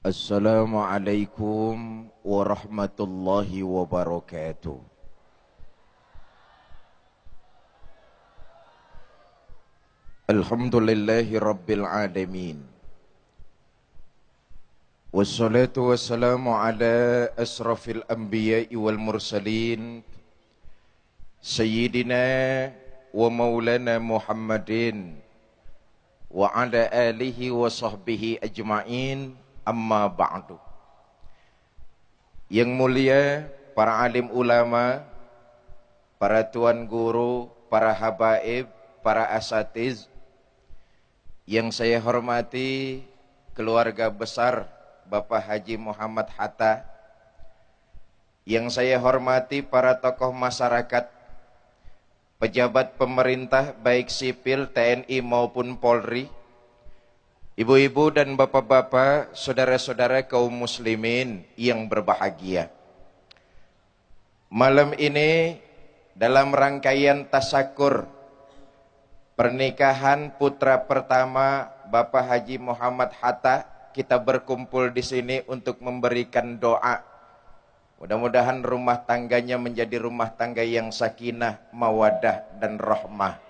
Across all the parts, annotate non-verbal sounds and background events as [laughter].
Assalamualaikum warahmatullahi wabarakatuh. Alhamdulillahi rabbil alamin. Wassalatu wassalamu ala asrafil anbiya'i wal mursalin Sayyidina wa maulana Muhammadin wa ala alihi wa sahbihi ajma'in Amma ba'du. Yang mulia para alim ulama, para tuan guru, para habaib, para asatiz, yang saya hormati keluarga besar Bapak Haji Muhammad Hatta, yang saya hormati para tokoh masyarakat, pejabat pemerintah baik sipil, TNI maupun Polri, Ibu-ibu dan bapak-bapak, saudara-saudara kaum muslimin yang berbahagia. Malam ini dalam rangkaian tasakur pernikahan putra pertama Bapak Haji Muhammad Hatta, kita berkumpul di sini untuk memberikan doa. Mudah-mudahan rumah tangganya menjadi rumah tangga yang sakinah, mawadah dan rahmah.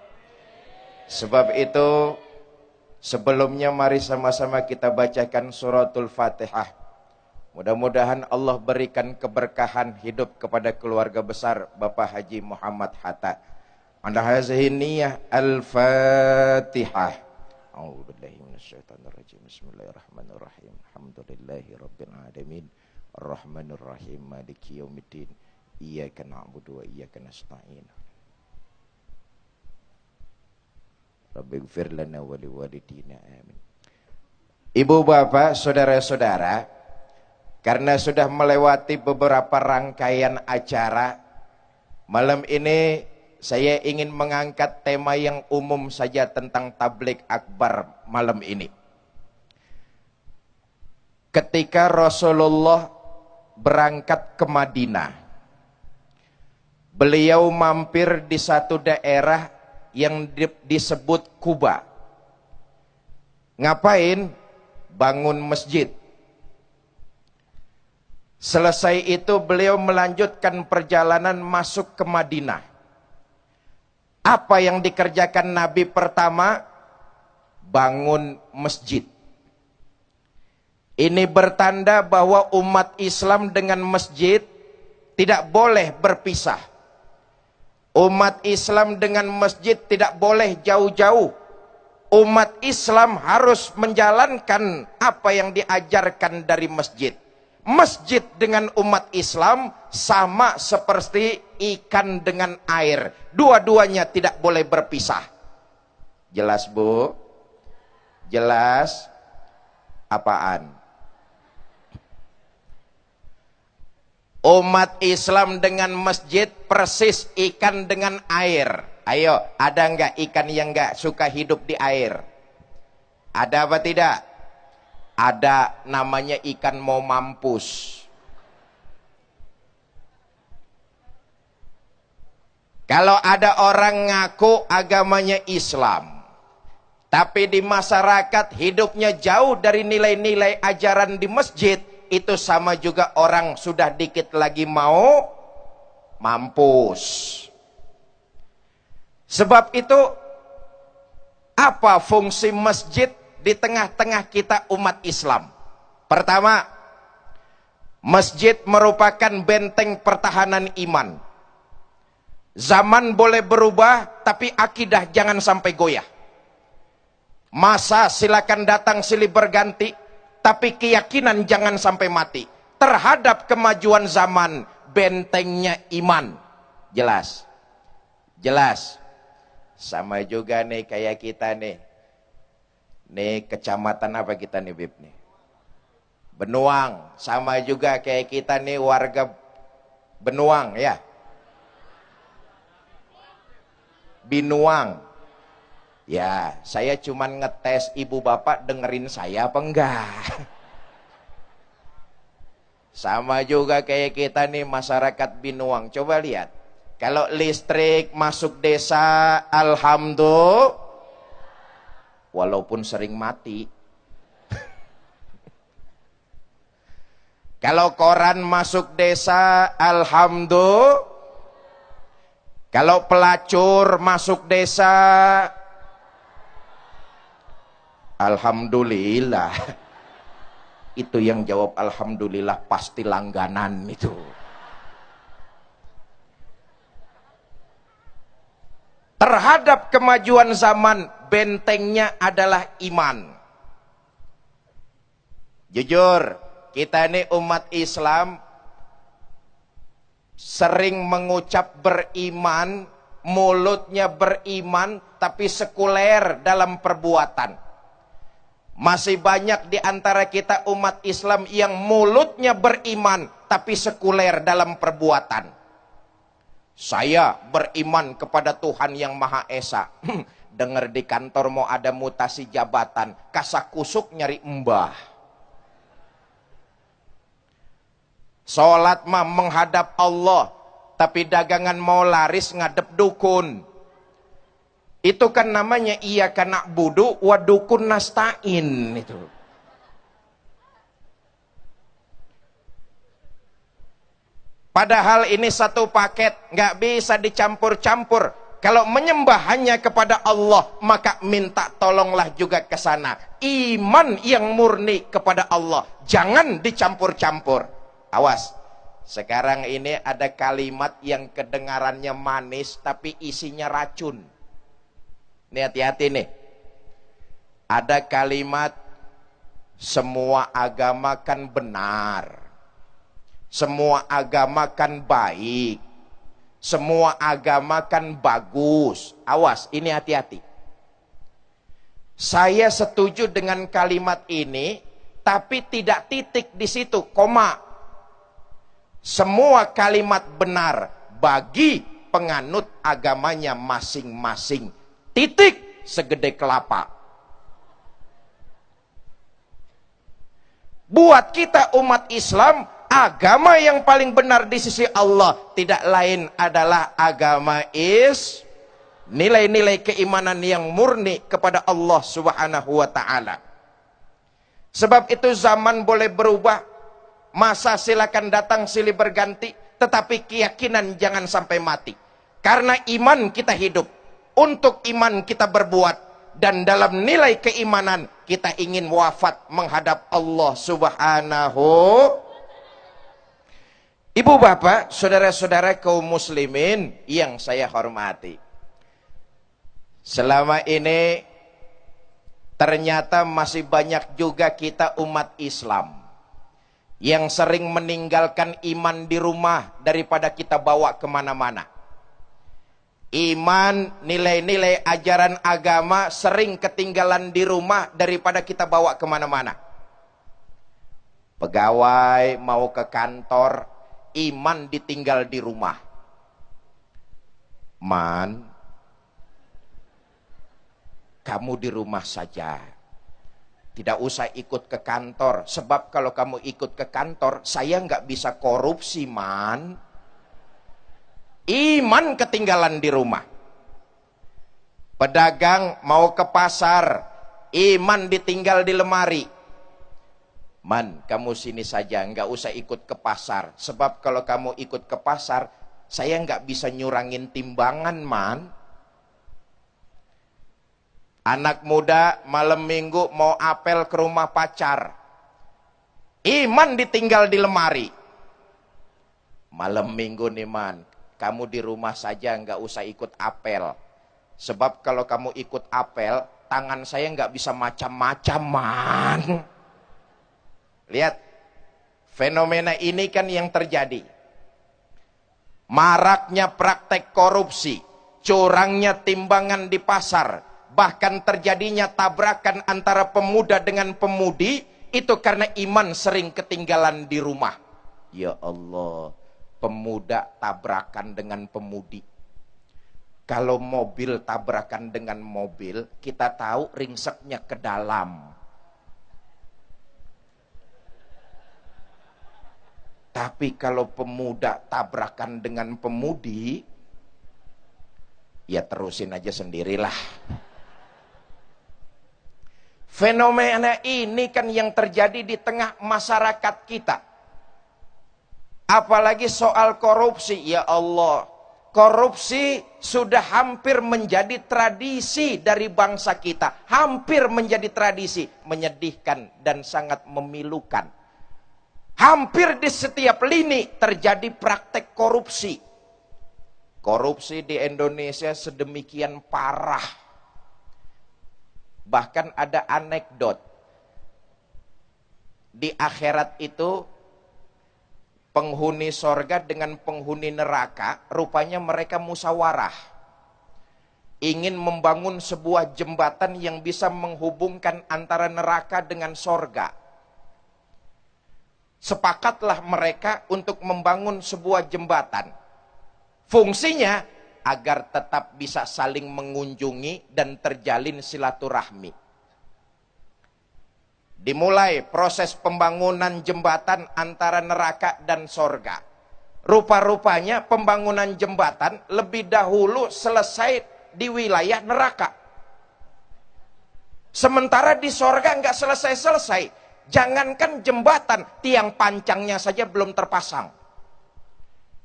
Sebab itu Sebelumnya mari sama-sama kita bacakan suratul Fatihah. Mudah-mudahan Allah berikan keberkahan hidup kepada keluarga besar Bapak Haji Muhammad Hatta. Anda hazihi Al-Fatihah. A'udzu billahi minasyaitonir rajim. Bismillahirrahmanirrahim. Alhamdulillahi rabbil alamin. Arrahmanir rahim. Maliki yaumiddin. Iyyaka na'budu wa iyyaka nasta'in. Rabbi gfir lana wa liwalidina amin. Ibu bapak, saudara-saudara, karena sudah melewati beberapa rangkaian acara, malam ini saya ingin mengangkat tema yang umum saja tentang tablik akbar malam ini. Ketika Rasulullah berangkat ke Madinah, beliau mampir di satu daerah yang di, disebut Kuba. Ngapain? Bangun masjid. Selesai itu beliau melanjutkan perjalanan masuk ke Madinah. Apa yang dikerjakan Nabi pertama? Bangun masjid. Ini bertanda bahwa umat Islam dengan masjid tidak boleh berpisah. Umat Islam dengan masjid tidak boleh jauh-jauh. Umat Islam harus menjalankan apa yang diajarkan dari masjid. Masjid dengan umat Islam sama seperti ikan dengan air. Dua-duanya tidak boleh berpisah. Jelas bu? Jelas? Apaan? Umat Islam dengan masjid persis ikan dengan air. Ayo, ada enggak ikan yang enggak suka hidup di air? Ada apa tidak? Ada namanya ikan mau mampus. Kalau ada orang ngaku agamanya Islam, tapi di masyarakat hidupnya jauh dari nilai-nilai ajaran di masjid, itu sama juga orang sudah dikit lagi mau mampus. Sebab itu apa fungsi masjid di tengah-tengah kita umat Islam? Pertama, masjid merupakan benteng pertahanan iman. Zaman boleh berubah, tapi akidah jangan sampai goyah. Masa silakan datang silih berganti, tapi keyakinan jangan sampai mati. Terhadap kemajuan zaman, bentengnya iman. Jelas. Jelas. Sama juga nih kayak kita nih. Nih kecamatan apa kita nih Bib nih? Benuang. Sama juga kayak kita nih warga Benuang ya. Binuang. Ya, saya cuma ngetes ibu bapak dengerin saya apa enggak. Sama juga kayak kita nih masyarakat Binuang. Coba lihat. Kalau listrik masuk desa, alhamdulillah. Walaupun sering mati. [laughs] Kalau koran masuk desa, alhamdulillah. Kalau pelacur masuk desa, alhamdulillah. [laughs] Itu yang jawab alhamdulillah pasti langganan itu. Terhadap kemajuan zaman, bentengnya adalah iman. Jujur, kita ini umat Islam sering mengucap beriman, mulutnya beriman, tapi sekuler dalam perbuatan. Masih banyak di antara kita umat Islam yang mulutnya beriman, tapi sekuler dalam perbuatan. Saya beriman kepada Tuhan yang Maha Esa. Dengar di kantor mau ada mutasi jabatan, kasak kusuk nyari mbah. Sholat mah menghadap Allah, tapi dagangan mau laris ngadep dukun. Itu kan namanya iya kena budu wa dukun nastain itu. Padahal ini satu paket, nggak bisa dicampur-campur. Kalau menyembah hanya kepada Allah, maka minta tolonglah juga ke sana. Iman yang murni kepada Allah, jangan dicampur-campur. Awas, sekarang ini ada kalimat yang kedengarannya manis tapi isinya racun. Ini hati-hati nih. Ada kalimat semua agama kan benar semua agama kan baik. Semua agama kan bagus. Awas, ini hati-hati. Saya setuju dengan kalimat ini, tapi tidak titik di situ, koma. Semua kalimat benar bagi penganut agamanya masing-masing. Titik segede kelapa. Buat kita umat Islam, agama yang paling benar di sisi Allah tidak lain adalah agama is nilai-nilai keimanan yang murni kepada Allah Subhanahu wa taala. Sebab itu zaman boleh berubah, masa silakan datang silih berganti, tetapi keyakinan jangan sampai mati. Karena iman kita hidup, untuk iman kita berbuat dan dalam nilai keimanan kita ingin wafat menghadap Allah Subhanahu Ibu bapak, saudara-saudara kaum muslimin yang saya hormati. Selama ini ternyata masih banyak juga kita umat Islam yang sering meninggalkan iman di rumah daripada kita bawa ke mana-mana. Iman, nilai-nilai ajaran agama sering ketinggalan di rumah daripada kita bawa ke mana-mana. Pegawai mau ke kantor, iman ditinggal di rumah. Man, kamu di rumah saja. Tidak usah ikut ke kantor. Sebab kalau kamu ikut ke kantor, saya nggak bisa korupsi, man. Iman ketinggalan di rumah. Pedagang mau ke pasar, iman ditinggal di lemari Man, kamu sini saja, nggak usah ikut ke pasar. Sebab kalau kamu ikut ke pasar, saya nggak bisa nyurangin timbangan, man. Anak muda malam minggu mau apel ke rumah pacar. Iman ditinggal di lemari. Malam minggu nih man, kamu di rumah saja nggak usah ikut apel. Sebab kalau kamu ikut apel, tangan saya nggak bisa macam-macam man. Lihat, fenomena ini kan yang terjadi. Maraknya praktek korupsi, curangnya timbangan di pasar, bahkan terjadinya tabrakan antara pemuda dengan pemudi, itu karena iman sering ketinggalan di rumah. Ya Allah, pemuda tabrakan dengan pemudi. Kalau mobil tabrakan dengan mobil, kita tahu ringseknya ke dalam. Tapi kalau pemuda tabrakan dengan pemudi, ya terusin aja sendirilah. Fenomena ini kan yang terjadi di tengah masyarakat kita. Apalagi soal korupsi, ya Allah. Korupsi sudah hampir menjadi tradisi dari bangsa kita. Hampir menjadi tradisi. Menyedihkan dan sangat memilukan. Hampir di setiap lini terjadi praktek korupsi. Korupsi di Indonesia sedemikian parah. Bahkan ada anekdot. Di akhirat itu penghuni sorga dengan penghuni neraka, rupanya mereka musawarah. Ingin membangun sebuah jembatan yang bisa menghubungkan antara neraka dengan sorga. Sepakatlah mereka untuk membangun sebuah jembatan. Fungsinya agar tetap bisa saling mengunjungi dan terjalin silaturahmi. Dimulai proses pembangunan jembatan antara neraka dan sorga. Rupa-rupanya pembangunan jembatan lebih dahulu selesai di wilayah neraka. Sementara di sorga nggak selesai-selesai. Jangankan jembatan, tiang pancangnya saja belum terpasang.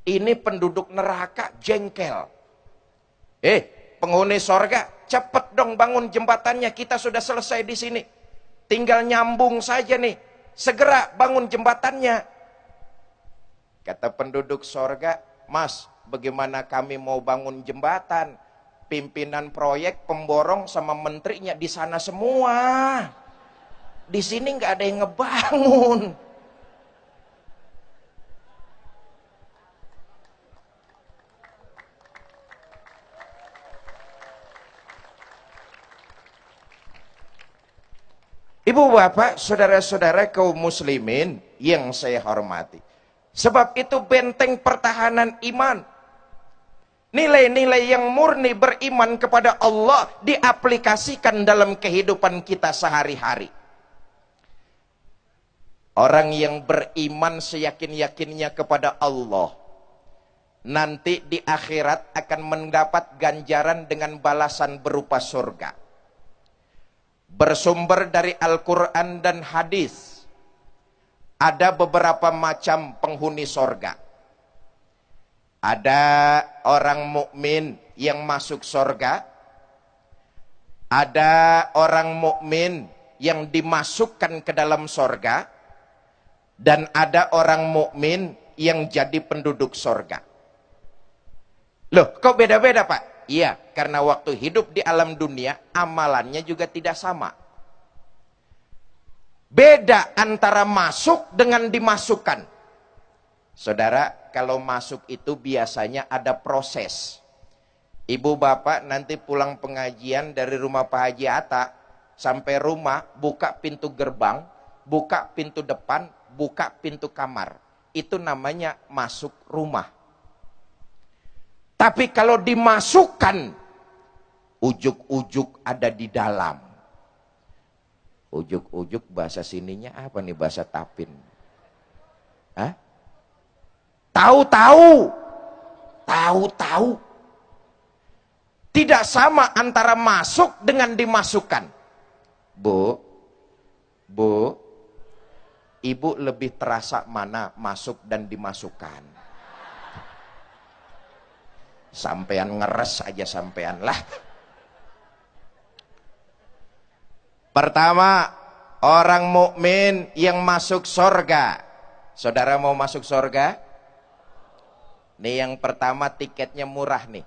Ini penduduk neraka jengkel. Eh, penghuni sorga, cepet dong bangun jembatannya, kita sudah selesai di sini. Tinggal nyambung saja nih. Segera bangun jembatannya. Kata penduduk sorga, Mas, bagaimana kami mau bangun jembatan? Pimpinan proyek, pemborong sama menterinya di sana semua. Di sini nggak ada yang ngebangun. Ibu bapak, saudara-saudara kaum muslimin yang saya hormati. Sebab itu benteng pertahanan iman. Nilai-nilai yang murni beriman kepada Allah diaplikasikan dalam kehidupan kita sehari-hari. Orang yang beriman seyakin-yakinnya kepada Allah. Nanti di akhirat akan mendapat ganjaran dengan balasan berupa surga bersumber dari Al-Quran dan hadis. Ada beberapa macam penghuni sorga. Ada orang mukmin yang masuk sorga. Ada orang mukmin yang dimasukkan ke dalam sorga. Dan ada orang mukmin yang jadi penduduk sorga. Loh, kok beda-beda pak? Iya, karena waktu hidup di alam dunia, amalannya juga tidak sama. Beda antara masuk dengan dimasukkan. Saudara, kalau masuk itu biasanya ada proses. Ibu bapak nanti pulang pengajian dari rumah Pak Haji Atta, sampai rumah, buka pintu gerbang, buka pintu depan, buka pintu kamar. Itu namanya masuk rumah. Tapi kalau dimasukkan, ujuk-ujuk ada di dalam. Ujuk-ujuk bahasa sininya apa nih bahasa tapin? Hah? Tahu-tahu. Tahu-tahu. Tidak sama antara masuk dengan dimasukkan. Bu, Bu, Ibu lebih terasa mana masuk dan dimasukkan? Sampean ngeres aja sampean lah. Pertama, orang mukmin yang masuk sorga. Saudara mau masuk sorga? Nih yang pertama tiketnya murah nih.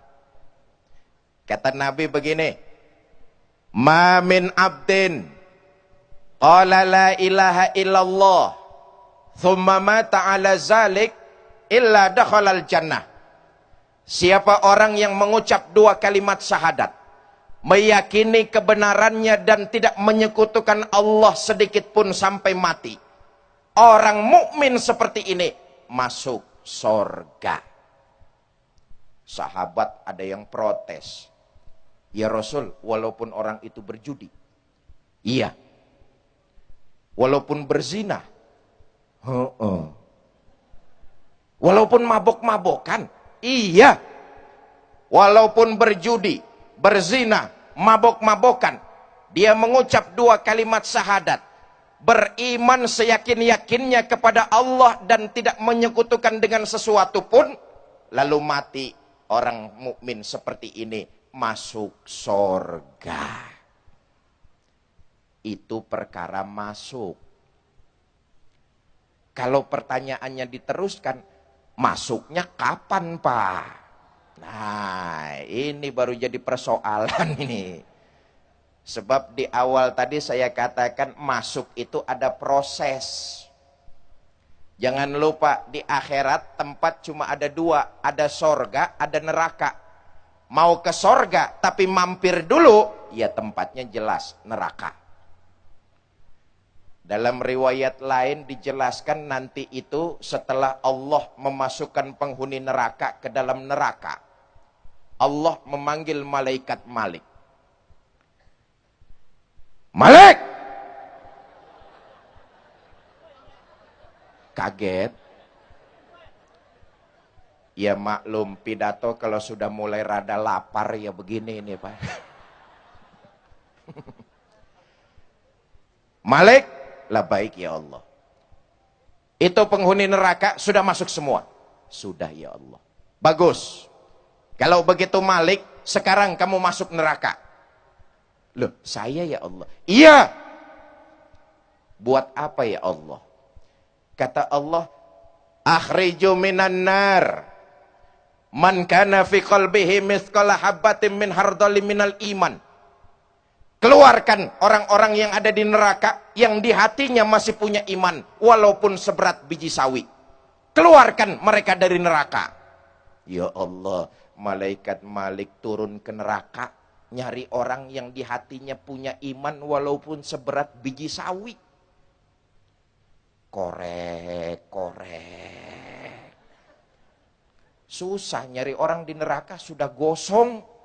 Kata Nabi begini. Ma min abdin qala la ilaha illallah thumma mata ala zalik illa dakhalal jannah. Siapa orang yang mengucap dua kalimat syahadat, meyakini kebenarannya dan tidak menyekutukan Allah sedikit pun sampai mati. Orang mukmin seperti ini masuk sorga. Sahabat ada yang protes. Ya Rasul, walaupun orang itu berjudi. Iya. Walaupun berzina. Uh -uh. Walaupun mabok-mabokan. Iya. Walaupun berjudi, berzina, mabok-mabokan, dia mengucap dua kalimat syahadat. beriman seyakin-yakinnya kepada Allah dan tidak menyekutukan dengan sesuatu pun lalu mati orang mukmin seperti ini masuk sorga itu perkara masuk kalau pertanyaannya diteruskan masuknya kapan pak nah ini baru jadi persoalan [laughs] ini Sebab di awal tadi saya katakan masuk itu ada proses. Jangan lupa di akhirat tempat cuma ada dua. Ada sorga, ada neraka. Mau ke sorga tapi mampir dulu, ya tempatnya jelas neraka. Dalam riwayat lain dijelaskan nanti itu setelah Allah memasukkan penghuni neraka ke dalam neraka. Allah memanggil malaikat Malik. Malik! Kaget. Ya maklum pidato kalau sudah mulai rada lapar ya begini ini Pak. [laughs] Malik, lah baik ya Allah. Itu penghuni neraka sudah masuk semua. Sudah ya Allah. Bagus. Kalau begitu Malik, sekarang kamu masuk neraka. Loh, saya ya Allah. Iya. Buat apa ya Allah? Kata Allah, akhriju minan nar. Man kana fi qalbihi mithqala habatin min hardali minal iman. Keluarkan orang-orang yang ada di neraka yang di hatinya masih punya iman walaupun seberat biji sawi. Keluarkan mereka dari neraka. Ya Allah, malaikat Malik turun ke neraka nyari orang yang di hatinya punya iman walaupun seberat biji sawi. Korek, korek. Susah nyari orang di neraka sudah gosong.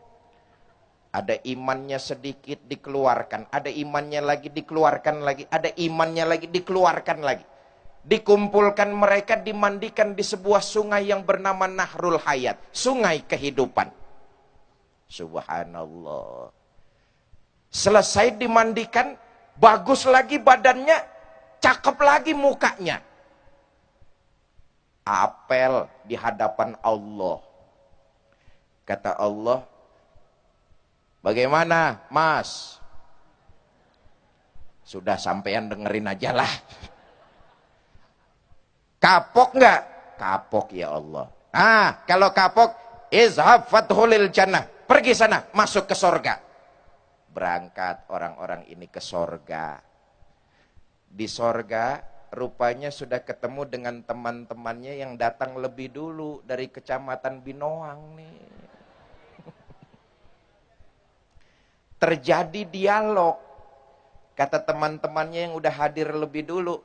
Ada imannya sedikit dikeluarkan, ada imannya lagi dikeluarkan lagi, ada imannya lagi dikeluarkan lagi. Dikumpulkan mereka dimandikan di sebuah sungai yang bernama Nahrul Hayat, sungai kehidupan Subhanallah. Selesai dimandikan, bagus lagi badannya, cakep lagi mukanya. Apel di hadapan Allah. Kata Allah, bagaimana mas? Sudah sampean dengerin aja lah. Kapok nggak? Kapok ya Allah. Ah, kalau kapok, izhab fathulil jannah. Pergi sana, masuk ke sorga. Berangkat orang-orang ini ke sorga. Di sorga, rupanya sudah ketemu dengan teman-temannya yang datang lebih dulu dari kecamatan Binoang nih. Terjadi dialog. Kata teman-temannya yang udah hadir lebih dulu.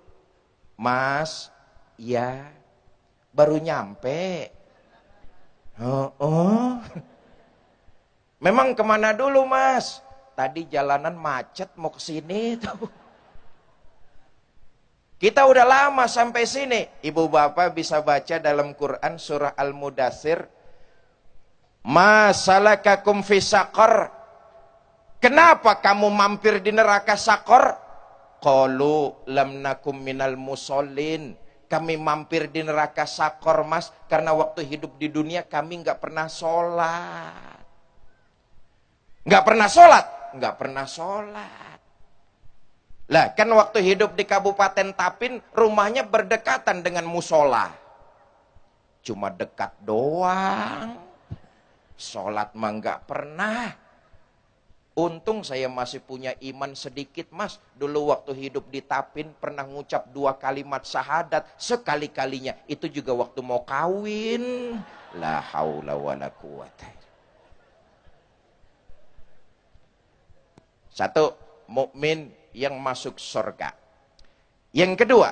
Mas, ya, baru nyampe. Oh, oh. [laughs] Memang ke mana dulu mas? Tadi jalanan macet mau ke sini tuh. [laughs] Kita udah lama sampai sini. Ibu bapak bisa baca dalam Quran surah Al-Mudathir. Masalakakum fi sakor. Kenapa kamu mampir di neraka sakor? Qalu lam nakum minal musallin. Kami mampir di neraka sakor mas. Karena waktu hidup di dunia kami nggak pernah sholat. Nggak pernah sholat? Nggak pernah sholat. Lah kan waktu hidup di Kabupaten Tapin, rumahnya berdekatan dengan musola. Cuma dekat doang. Sholat mah nggak pernah. Untung saya masih punya iman sedikit mas. Dulu waktu hidup di Tapin pernah ngucap dua kalimat syahadat. Sekali-kalinya. Itu juga waktu mau kawin. La haula wa la Satu, mukmin yang masuk surga. Yang kedua,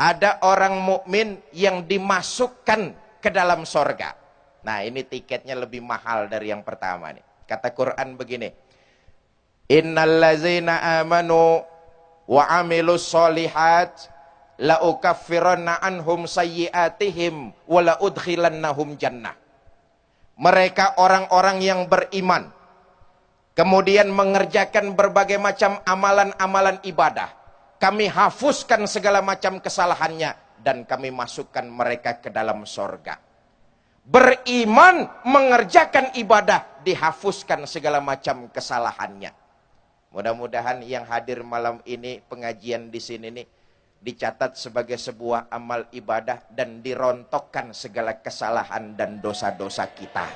ada orang mukmin yang dimasukkan ke dalam surga. Nah, ini tiketnya lebih mahal dari yang pertama nih. Kata Quran begini. Innallazina amanu wa amilus solihat la ukaffiranna anhum sayyiatihim wa la udkhilannahum jannah. Mereka orang-orang yang beriman Kemudian mengerjakan berbagai macam amalan-amalan ibadah. kami hafuskan segala macam kesalahannya dan kami masukkan mereka ke dalam sorga. Beriman mengerjakan ibadah dihafuskan segala macam kesalahannya. Mudah-mudahan yang hadir malam ini pengajian di sini nih dicatat sebagai sebuah amal ibadah dan dirontokkan segala kesalahan dan dosa-dosa kita.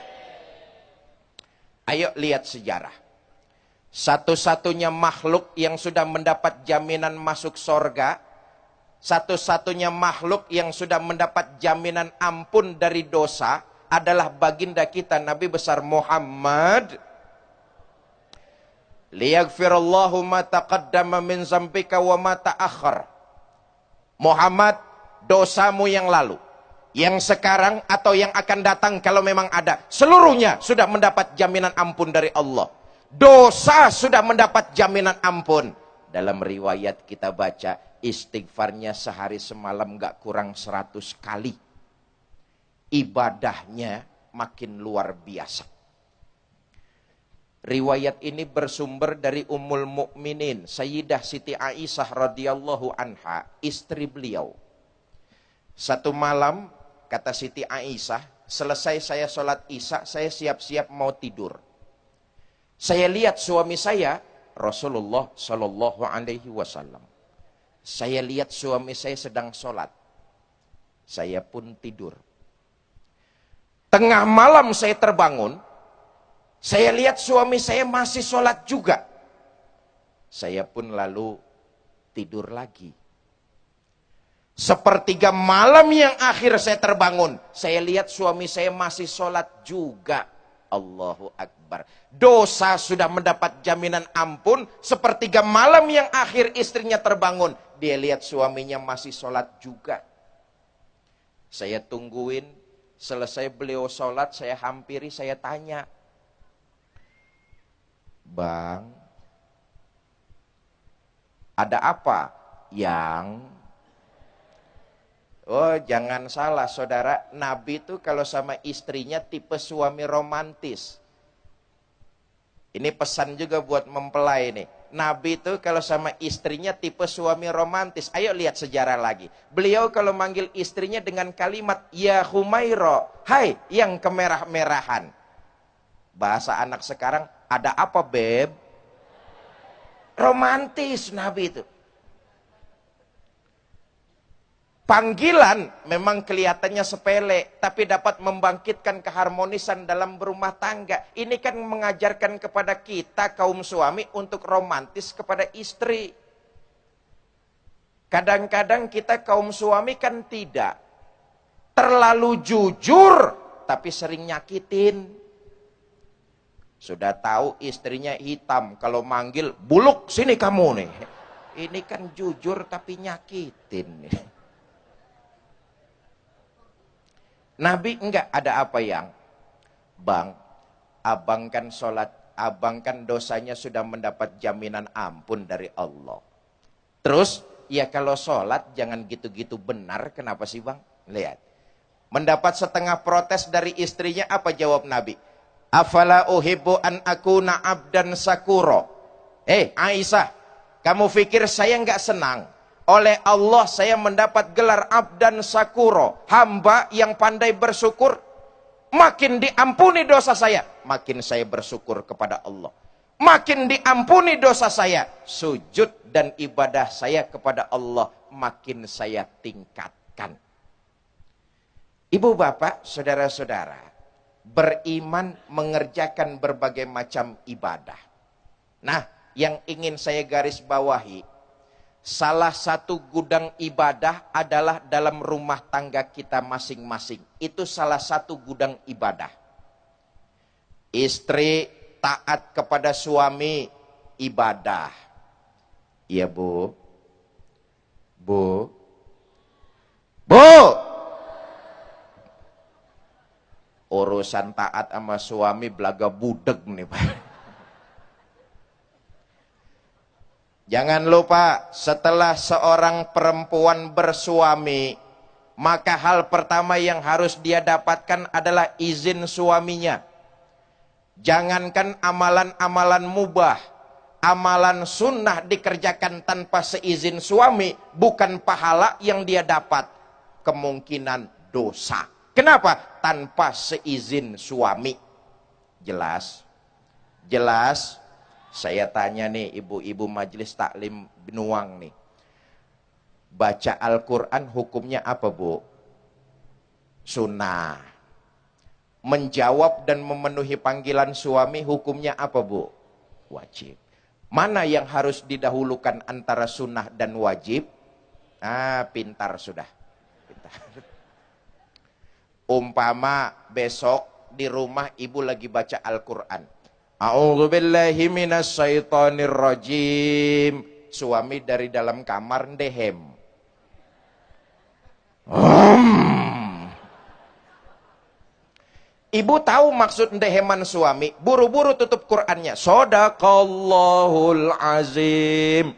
Ayo lihat sejarah. Satu-satunya makhluk yang sudah mendapat jaminan masuk sorga, satu-satunya makhluk yang sudah mendapat jaminan ampun dari dosa adalah baginda kita Nabi besar Muhammad liyaghfirallahu ma taqaddama min zambika wa ma ta'akhkhar Muhammad dosamu yang lalu, yang sekarang atau yang akan datang kalau memang ada, seluruhnya sudah mendapat jaminan ampun dari Allah. Dosa sudah mendapat jaminan ampun. Dalam riwayat kita baca, istighfarnya sehari semalam gak kurang seratus kali. Ibadahnya makin luar biasa. Riwayat ini bersumber dari Ummul Mukminin Sayyidah Siti Aisyah radhiyallahu anha, istri beliau. Satu malam kata Siti Aisyah, selesai saya sholat Isya, saya siap-siap mau tidur. Saya lihat suami saya Rasulullah Shallallahu Alaihi Wasallam. Saya lihat suami saya sedang sholat. Saya pun tidur. Tengah malam saya terbangun, saya lihat suami saya masih sholat juga. Saya pun lalu tidur lagi. Sepertiga malam yang akhir saya terbangun. Saya lihat suami saya masih sholat juga. Allahu Akbar. Dosa sudah mendapat jaminan ampun. Sepertiga malam yang akhir istrinya terbangun. Dia lihat suaminya masih sholat juga. Saya tungguin. Selesai beliau sholat, saya hampiri, saya tanya. Bang, ada apa yang Oh, jangan salah saudara, Nabi itu kalau sama istrinya tipe suami romantis. Ini pesan juga buat mempelai nih. Nabi itu kalau sama istrinya tipe suami romantis. Ayo lihat sejarah lagi. Beliau kalau manggil istrinya dengan kalimat Ya Humairo, hai yang kemerah-merahan. Bahasa anak sekarang, ada apa beb? Romantis Nabi itu. Panggilan memang kelihatannya sepele, tapi dapat membangkitkan keharmonisan dalam berumah tangga. Ini kan mengajarkan kepada kita kaum suami untuk romantis kepada istri. Kadang-kadang kita kaum suami kan tidak. Terlalu jujur, tapi sering nyakitin. Sudah tahu istrinya hitam, kalau manggil buluk sini kamu nih. Ini kan jujur tapi nyakitin. Nabi enggak ada apa yang Bang, abang kan sholat, abang kan dosanya sudah mendapat jaminan ampun dari Allah. Terus, ya kalau sholat jangan gitu-gitu benar, kenapa sih bang? Lihat. Mendapat setengah protes dari istrinya, apa jawab Nabi? Afala uhibbu an akuna abdan sakuro. Eh, Aisyah, kamu pikir saya nggak senang? Oleh Allah saya mendapat gelar abdan sakuro, hamba yang pandai bersyukur. Makin diampuni dosa saya, makin saya bersyukur kepada Allah. Makin diampuni dosa saya, sujud dan ibadah saya kepada Allah makin saya tingkatkan. Ibu bapak, saudara-saudara, beriman mengerjakan berbagai macam ibadah. Nah, yang ingin saya garis bawahi, salah satu gudang ibadah adalah dalam rumah tangga kita masing-masing. Itu salah satu gudang ibadah. Istri taat kepada suami ibadah. Iya, Bu. Bu. Bu urusan taat sama suami belaga budeg nih Pak. Jangan lupa setelah seorang perempuan bersuami, maka hal pertama yang harus dia dapatkan adalah izin suaminya. Jangankan amalan-amalan mubah, amalan sunnah dikerjakan tanpa seizin suami, bukan pahala yang dia dapat. Kemungkinan dosa. Kenapa? Tanpa seizin suami. Jelas? Jelas? Saya tanya nih ibu-ibu majelis taklim Benuang nih. Baca Al-Quran hukumnya apa bu? Sunnah. Menjawab dan memenuhi panggilan suami hukumnya apa bu? Wajib. Mana yang harus didahulukan antara sunnah dan wajib? Ah, pintar sudah. Pintar. Umpama besok di rumah ibu lagi baca Al-Quran. Rajim. Suami dari dalam kamar ndehem. Hmm. Ibu tahu maksud ndeheman suami, buru-buru tutup Qur'annya. Sodakallahul azim.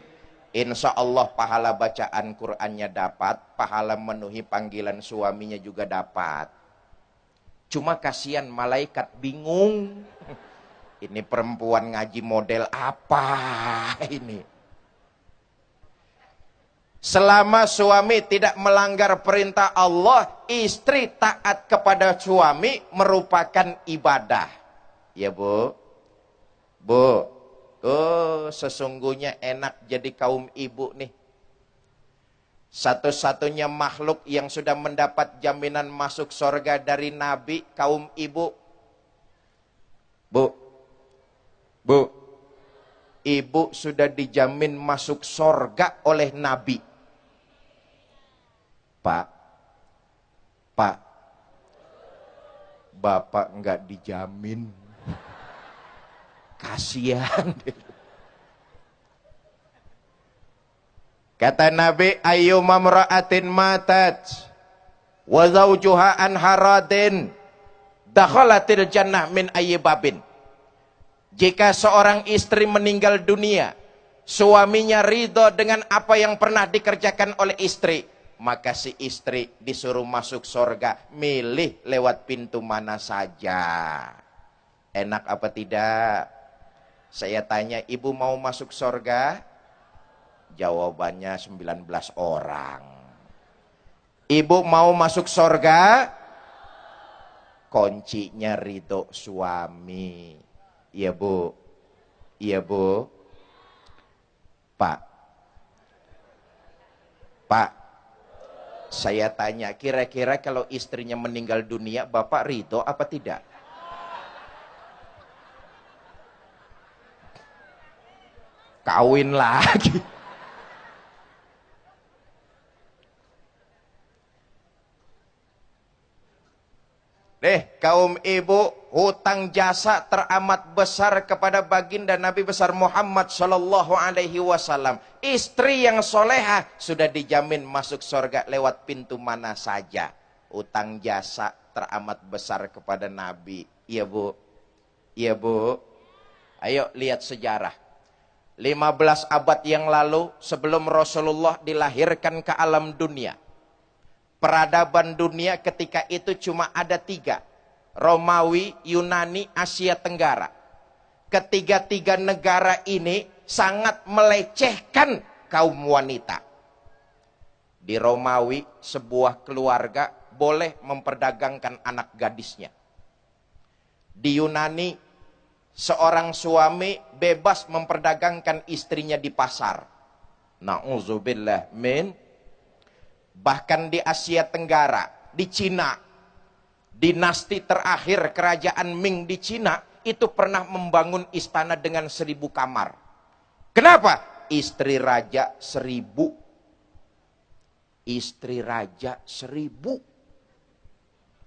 Insya Allah pahala bacaan Qur'annya dapat, pahala menuhi panggilan suaminya juga dapat. Cuma kasihan malaikat bingung. Ini perempuan ngaji model apa ini? Selama suami tidak melanggar perintah Allah, istri taat kepada suami merupakan ibadah. Ya bu? Bu, oh sesungguhnya enak jadi kaum ibu nih. Satu-satunya makhluk yang sudah mendapat jaminan masuk sorga dari Nabi, kaum ibu. Bu, bu, ibu sudah dijamin masuk sorga oleh Nabi. Pak, Pak, Bapak enggak dijamin. Kasihan. Kata Nabi, ayu mamra'atin matat wa zawjuha an haradin dakhalatil jannah min babin. Jika seorang istri meninggal dunia, suaminya ridho dengan apa yang pernah dikerjakan oleh istri, maka si istri disuruh masuk surga, milih lewat pintu mana saja. Enak apa tidak? Saya tanya, ibu mau masuk surga? Jawabannya 19 orang. Ibu mau masuk sorga? Kuncinya ridho suami. Iya bu. Iya bu. Pak. Pak. Saya tanya, kira-kira kalau istrinya meninggal dunia, Bapak ridho apa tidak? Kawin lagi. Deh, kaum ibu, hutang jasa teramat besar kepada baginda Nabi besar Muhammad Shallallahu Alaihi Wasallam. Istri yang soleha sudah dijamin masuk surga lewat pintu mana saja. Hutang jasa teramat besar kepada Nabi. Iya bu, iya bu. Ayo lihat sejarah. 15 abad yang lalu sebelum Rasulullah dilahirkan ke alam dunia peradaban dunia ketika itu cuma ada tiga. Romawi, Yunani, Asia Tenggara. Ketiga-tiga negara ini sangat melecehkan kaum wanita. Di Romawi, sebuah keluarga boleh memperdagangkan anak gadisnya. Di Yunani, seorang suami bebas memperdagangkan istrinya di pasar. Na'udzubillah min bahkan di Asia Tenggara, di Cina, dinasti terakhir kerajaan Ming di Cina itu pernah membangun istana dengan seribu kamar. Kenapa? Istri raja seribu. Istri raja seribu.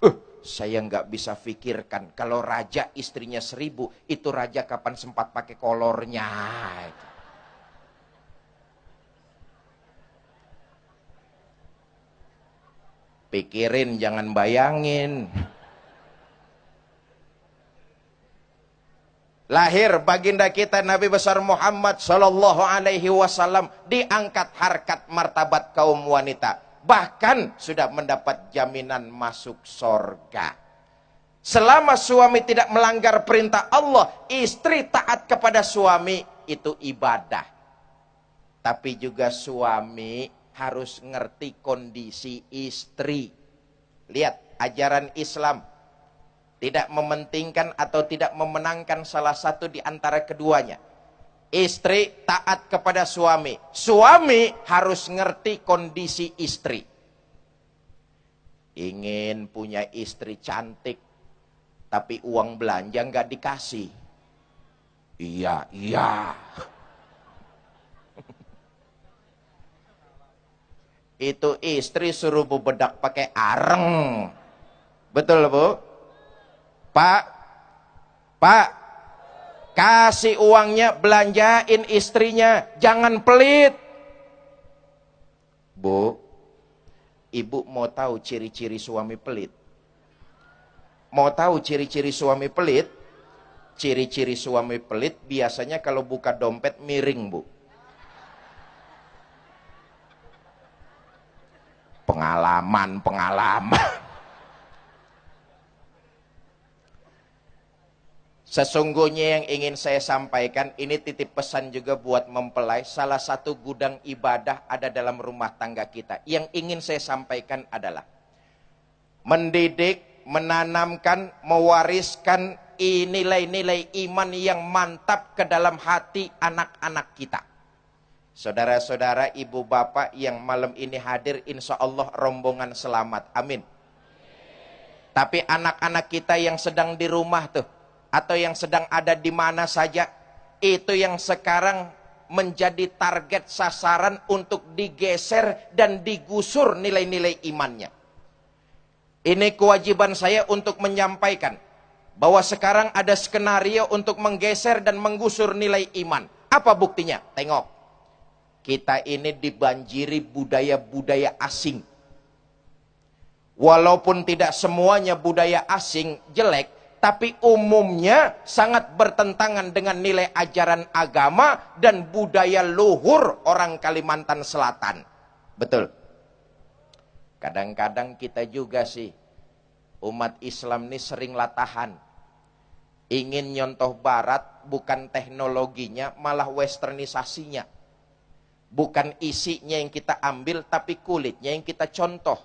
Uh, saya nggak bisa pikirkan kalau raja istrinya seribu itu raja kapan sempat pakai kolornya. Pikirin, jangan bayangin. Lahir baginda kita Nabi besar Muhammad sallallahu alaihi wasallam diangkat harkat martabat kaum wanita. Bahkan sudah mendapat jaminan masuk sorga. Selama suami tidak melanggar perintah Allah, istri taat kepada suami, itu ibadah. Tapi juga suami harus ngerti kondisi istri. Lihat ajaran Islam tidak mementingkan atau tidak memenangkan salah satu di antara keduanya. Istri taat kepada suami. Suami harus ngerti kondisi istri. Ingin punya istri cantik, tapi uang belanja nggak dikasih. Iya, iya. Itu istri suruh bebedak pakai areng. Betul, Bu? Pak, Pak, kasih uangnya, belanjain istrinya, jangan pelit. Bu, ibu mau tahu ciri-ciri suami pelit? Mau tahu ciri-ciri suami pelit? Ciri-ciri suami pelit biasanya kalau buka dompet miring, Bu. Pengalaman, pengalaman. Sesungguhnya yang ingin saya sampaikan, ini titip pesan juga buat mempelai. Salah satu gudang ibadah ada dalam rumah tangga kita. Yang ingin saya sampaikan adalah mendidik menanamkan, mewariskan nilai-nilai iman yang mantap ke dalam hati anak-anak kita. Saudara-saudara, ibu bapak yang malam ini hadir, insya Allah rombongan selamat. Amin. Tapi anak-anak kita yang sedang di rumah tuh, atau yang sedang ada di mana saja, itu yang sekarang menjadi target sasaran untuk digeser dan digusur nilai-nilai imannya. Ini kewajiban saya untuk menyampaikan bahwa sekarang ada skenario untuk menggeser dan menggusur nilai iman. Apa buktinya? Tengok. Kita ini dibanjiri budaya-budaya asing. Walaupun tidak semuanya budaya asing jelek, tapi umumnya sangat bertentangan dengan nilai ajaran agama dan budaya luhur orang Kalimantan Selatan. Betul. Kadang-kadang kita juga sih umat Islam ini sering latahan. Ingin nyontoh barat bukan teknologinya malah westernisasinya. Bukan isinya yang kita ambil tapi kulitnya yang kita contoh.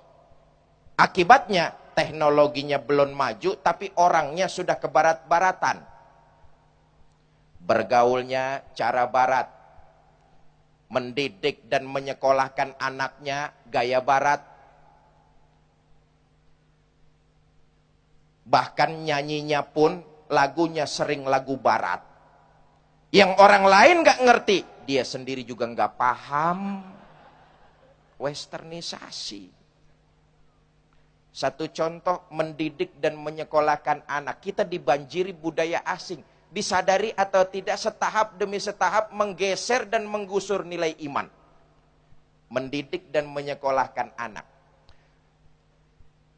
Akibatnya teknologinya belum maju tapi orangnya sudah ke barat-baratan. Bergaulnya cara barat. Mendidik dan menyekolahkan anaknya gaya barat Bahkan nyanyinya pun lagunya sering lagu barat. Yang orang lain gak ngerti, dia sendiri juga gak paham. Westernisasi. Satu contoh mendidik dan menyekolahkan anak. Kita dibanjiri budaya asing. Disadari atau tidak setahap demi setahap menggeser dan menggusur nilai iman. Mendidik dan menyekolahkan anak.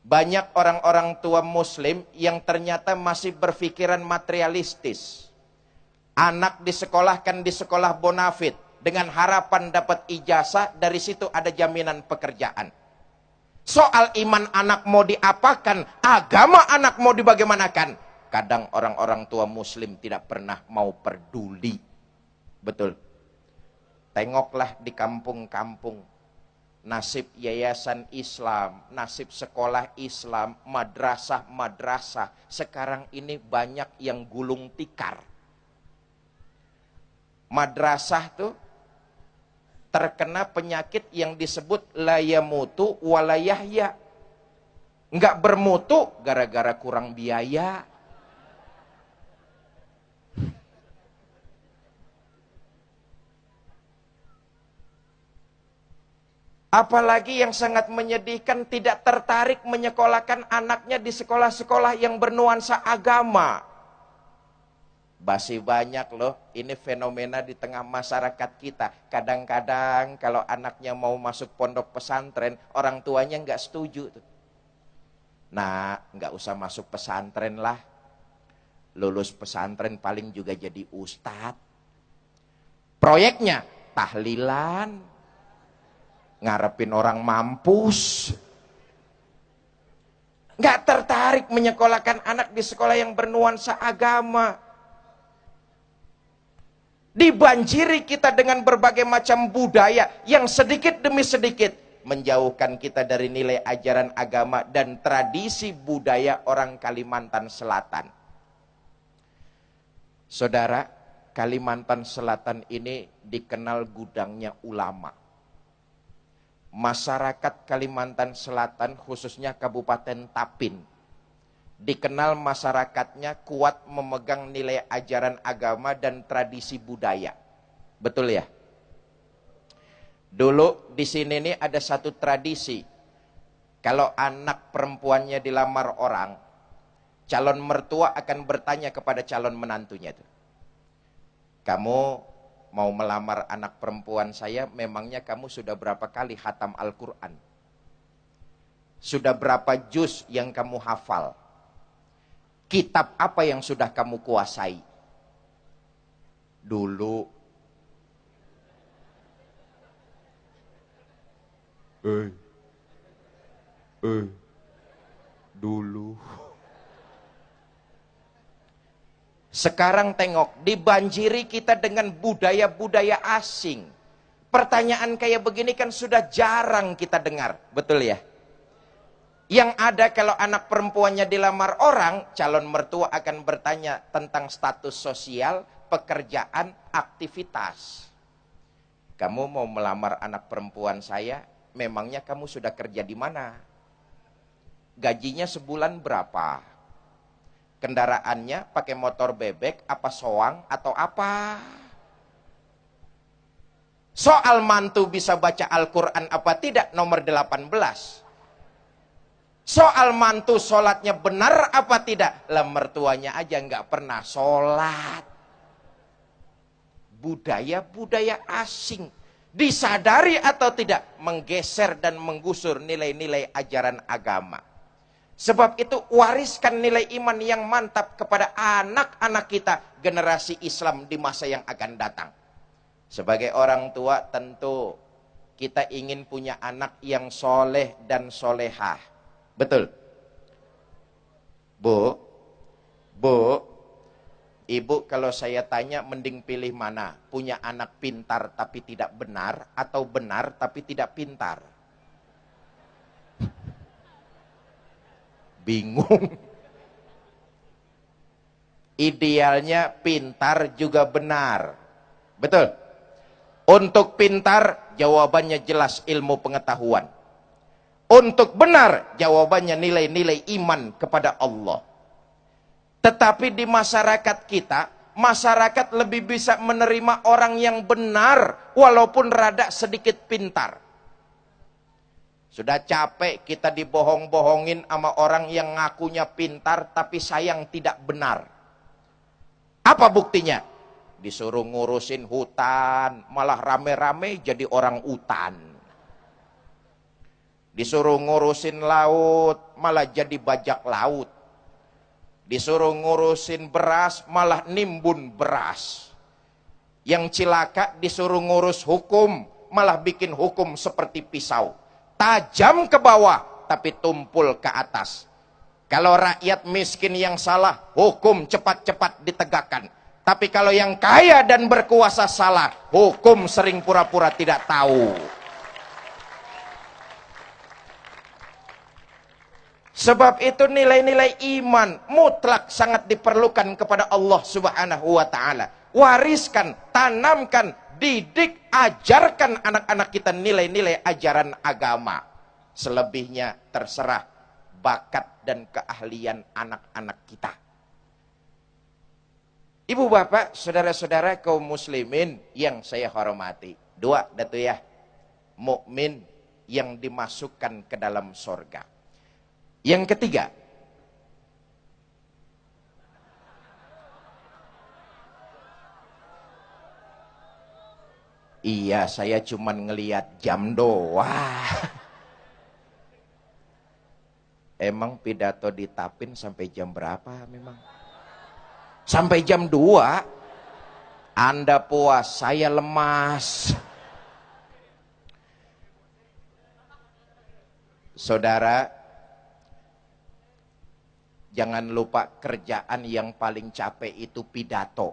Banyak orang-orang tua muslim yang ternyata masih berpikiran materialistis. Anak disekolahkan di sekolah bonafit dengan harapan dapat ijazah, dari situ ada jaminan pekerjaan. Soal iman anak mau diapakan, agama anak mau dibagaimanakan. Kadang orang-orang tua muslim tidak pernah mau peduli. Betul. Tengoklah di kampung-kampung nasib yayasan Islam, nasib sekolah Islam, madrasah-madrasah. Sekarang ini banyak yang gulung tikar. Madrasah tuh terkena penyakit yang disebut layamutu walayahya. Enggak bermutu gara-gara kurang biaya. Apalagi yang sangat menyedihkan tidak tertarik menyekolahkan anaknya di sekolah-sekolah yang bernuansa agama. Masih banyak loh, ini fenomena di tengah masyarakat kita. Kadang-kadang kalau anaknya mau masuk pondok pesantren, orang tuanya nggak setuju. Nah, nggak usah masuk pesantren lah. Lulus pesantren paling juga jadi ustadz. Proyeknya tahlilan, ngarepin orang mampus. Nggak tertarik menyekolahkan anak di sekolah yang bernuansa agama. Dibanjiri kita dengan berbagai macam budaya yang sedikit demi sedikit menjauhkan kita dari nilai ajaran agama dan tradisi budaya orang Kalimantan Selatan. Saudara, Kalimantan Selatan ini dikenal gudangnya ulama. Masyarakat Kalimantan Selatan khususnya Kabupaten Tapin dikenal masyarakatnya kuat memegang nilai ajaran agama dan tradisi budaya. Betul ya? Dulu di sini nih ada satu tradisi. Kalau anak perempuannya dilamar orang, calon mertua akan bertanya kepada calon menantunya itu. Kamu mau melamar anak perempuan saya, memangnya kamu sudah berapa kali hatam Al-Quran? Sudah berapa juz yang kamu hafal? Kitab apa yang sudah kamu kuasai? Dulu. Eh. Eh. Dulu. Sekarang tengok, dibanjiri kita dengan budaya-budaya asing. Pertanyaan kayak begini kan sudah jarang kita dengar, betul ya? Yang ada kalau anak perempuannya dilamar orang, calon mertua akan bertanya tentang status sosial, pekerjaan, aktivitas. Kamu mau melamar anak perempuan saya, memangnya kamu sudah kerja di mana? Gajinya sebulan berapa? Kendaraannya pakai motor bebek, apa soang, atau apa? Soal mantu bisa baca Al-Quran apa tidak? Nomor 18. Soal mantu sholatnya benar apa tidak? Lah mertuanya aja nggak pernah sholat. Budaya-budaya asing. Disadari atau tidak? Menggeser dan menggusur nilai-nilai ajaran agama. Sebab itu wariskan nilai iman yang mantap kepada anak-anak kita generasi Islam di masa yang akan datang. Sebagai orang tua tentu kita ingin punya anak yang soleh dan solehah Betul. Bu, Bu, Ibu kalau saya tanya mending pilih mana? Punya anak pintar tapi tidak benar atau benar tapi tidak pintar? Bingung. Idealnya pintar juga benar. Betul. Untuk pintar jawabannya jelas ilmu pengetahuan. Untuk benar, jawabannya nilai-nilai iman kepada Allah. Tetapi di masyarakat kita, masyarakat lebih bisa menerima orang yang benar, walaupun rada sedikit pintar. Sudah capek kita dibohong-bohongin sama orang yang ngakunya pintar, tapi sayang tidak benar. Apa buktinya? Disuruh ngurusin hutan, malah rame-rame jadi orang hutan. Disuruh ngurusin laut, malah jadi bajak laut. Disuruh ngurusin beras, malah nimbun beras. Yang cilaka disuruh ngurus hukum, malah bikin hukum seperti pisau. Tajam ke bawah, tapi tumpul ke atas. Kalau rakyat miskin yang salah, hukum cepat-cepat ditegakkan. Tapi kalau yang kaya dan berkuasa salah, hukum sering pura-pura tidak tahu. Sebab itu nilai-nilai iman mutlak sangat diperlukan kepada Allah Subhanahu wa taala. Wariskan, tanamkan, didik, ajarkan anak-anak kita nilai-nilai ajaran agama. Selebihnya terserah bakat dan keahlian anak-anak kita. Ibu bapak, saudara-saudara kaum muslimin yang saya hormati. Dua, datu ya. Mukmin yang dimasukkan ke dalam sorga yang ketiga, Iya, saya cuma ngeliat jam doang. Emang pidato di Tapin sampai jam berapa memang? Sampai jam 2. Anda puas, saya lemas. Saudara, Jangan lupa kerjaan yang paling capek itu pidato.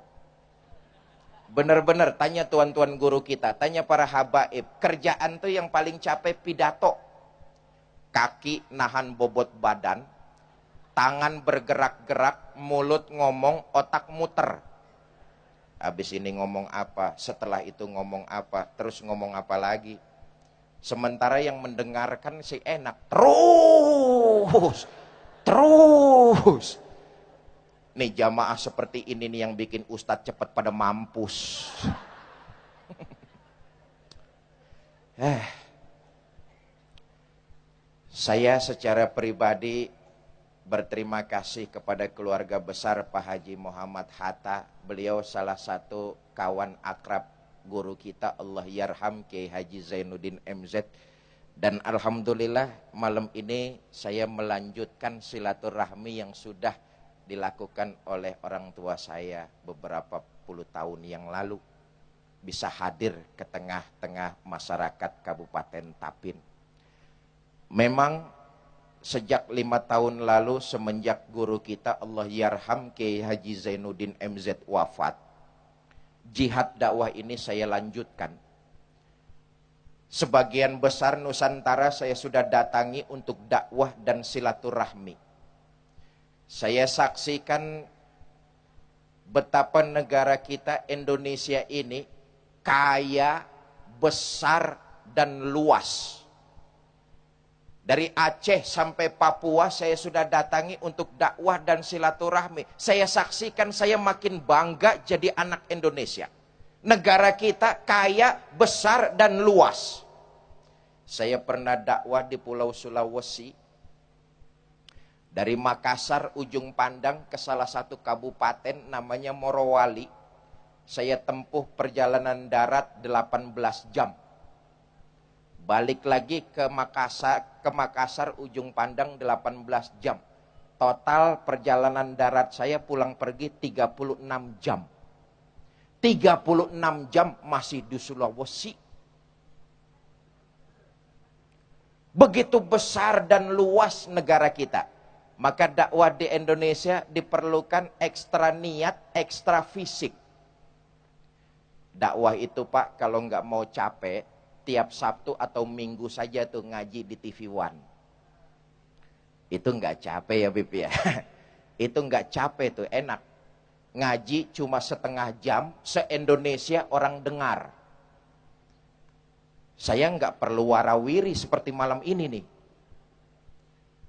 Benar-benar tanya tuan-tuan guru kita, tanya para habaib. Kerjaan tuh yang paling capek pidato. Kaki nahan bobot badan, tangan bergerak-gerak, mulut ngomong, otak muter. Habis ini ngomong apa, setelah itu ngomong apa, terus ngomong apa lagi. Sementara yang mendengarkan si enak. Terus, terus. Nih jamaah seperti ini nih yang bikin ustadz cepat pada mampus. [laughs] eh. Saya secara pribadi berterima kasih kepada keluarga besar Pak Haji Muhammad Hatta. Beliau salah satu kawan akrab guru kita Allah yarham Kiai Haji Zainuddin MZ. Dan Alhamdulillah malam ini saya melanjutkan silaturahmi yang sudah dilakukan oleh orang tua saya beberapa puluh tahun yang lalu bisa hadir ke tengah-tengah masyarakat Kabupaten Tapin. Memang sejak lima tahun lalu semenjak guru kita Allah Yarham Kiai Haji Zainuddin MZ wafat, jihad dakwah ini saya lanjutkan. Sebagian besar Nusantara saya sudah datangi untuk dakwah dan silaturahmi saya saksikan betapa negara kita Indonesia ini kaya, besar, dan luas. Dari Aceh sampai Papua saya sudah datangi untuk dakwah dan silaturahmi. Saya saksikan saya makin bangga jadi anak Indonesia. Negara kita kaya, besar, dan luas. Saya pernah dakwah di Pulau Sulawesi, dari Makassar ujung pandang ke salah satu kabupaten namanya Morowali. Saya tempuh perjalanan darat 18 jam. Balik lagi ke Makassar, ke Makassar ujung pandang 18 jam. Total perjalanan darat saya pulang pergi 36 jam. 36 jam masih di Sulawesi. Begitu besar dan luas negara kita maka dakwah di Indonesia diperlukan ekstra niat, ekstra fisik. Dakwah itu Pak, kalau nggak mau capek, tiap Sabtu atau Minggu saja tuh ngaji di TV One. Itu nggak capek ya Bib ya. [laughs] itu nggak capek tuh, enak. Ngaji cuma setengah jam, se-Indonesia orang dengar. Saya nggak perlu warawiri seperti malam ini nih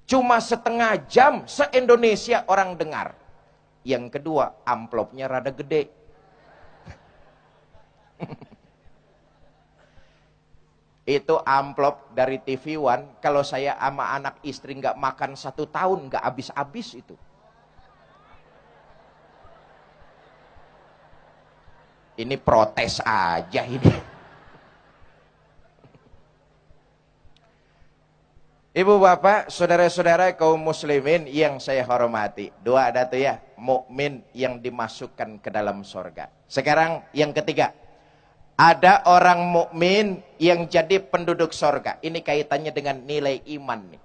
Cuma setengah jam se-Indonesia orang dengar. Yang kedua, amplopnya rada gede. [laughs] itu amplop dari TV One. Kalau saya sama anak istri nggak makan satu tahun, nggak habis-habis itu. Ini protes aja ini. Ibu bapak, saudara-saudara kaum muslimin yang saya hormati. Dua ada tuh ya, mukmin yang dimasukkan ke dalam sorga. Sekarang yang ketiga, ada orang mukmin yang jadi penduduk sorga. Ini kaitannya dengan nilai iman nih.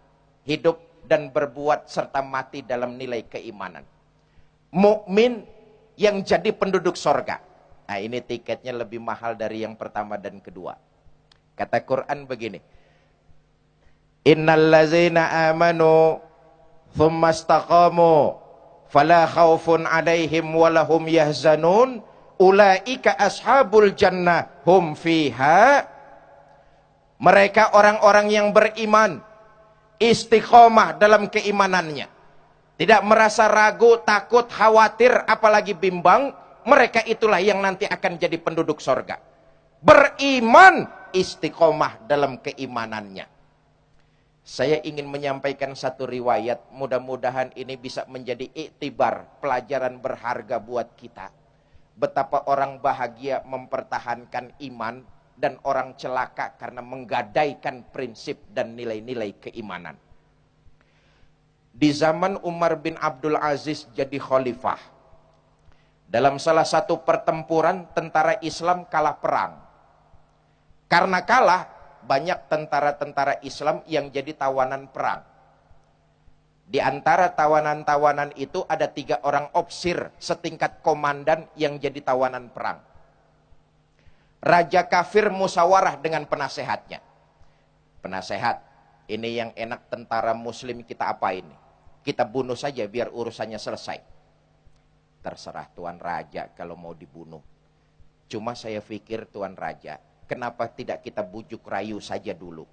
Hidup dan berbuat serta mati dalam nilai keimanan. Mukmin yang jadi penduduk sorga. Nah ini tiketnya lebih mahal dari yang pertama dan kedua. Kata Quran begini. Innal ladzina amanu thumma istaqamu fala khaufun alaihim walahum yahzanun ulaika ashabul jannah hum fiha mereka orang-orang yang beriman istiqomah dalam keimanannya tidak merasa ragu, takut, khawatir, apalagi bimbang. Mereka itulah yang nanti akan jadi penduduk sorga. Beriman istiqomah dalam keimanannya. Saya ingin menyampaikan satu riwayat, mudah-mudahan ini bisa menjadi iktibar, pelajaran berharga buat kita. Betapa orang bahagia mempertahankan iman dan orang celaka karena menggadaikan prinsip dan nilai-nilai keimanan. Di zaman Umar bin Abdul Aziz jadi khalifah, dalam salah satu pertempuran tentara Islam kalah perang. Karena kalah, banyak tentara-tentara Islam yang jadi tawanan perang. Di antara tawanan-tawanan itu ada tiga orang opsir setingkat komandan yang jadi tawanan perang. Raja kafir musawarah dengan penasehatnya. Penasehat, ini yang enak tentara muslim kita apa ini? Kita bunuh saja biar urusannya selesai. Terserah Tuan Raja kalau mau dibunuh. Cuma saya pikir Tuan Raja, kenapa tidak kita bujuk rayu saja dulu?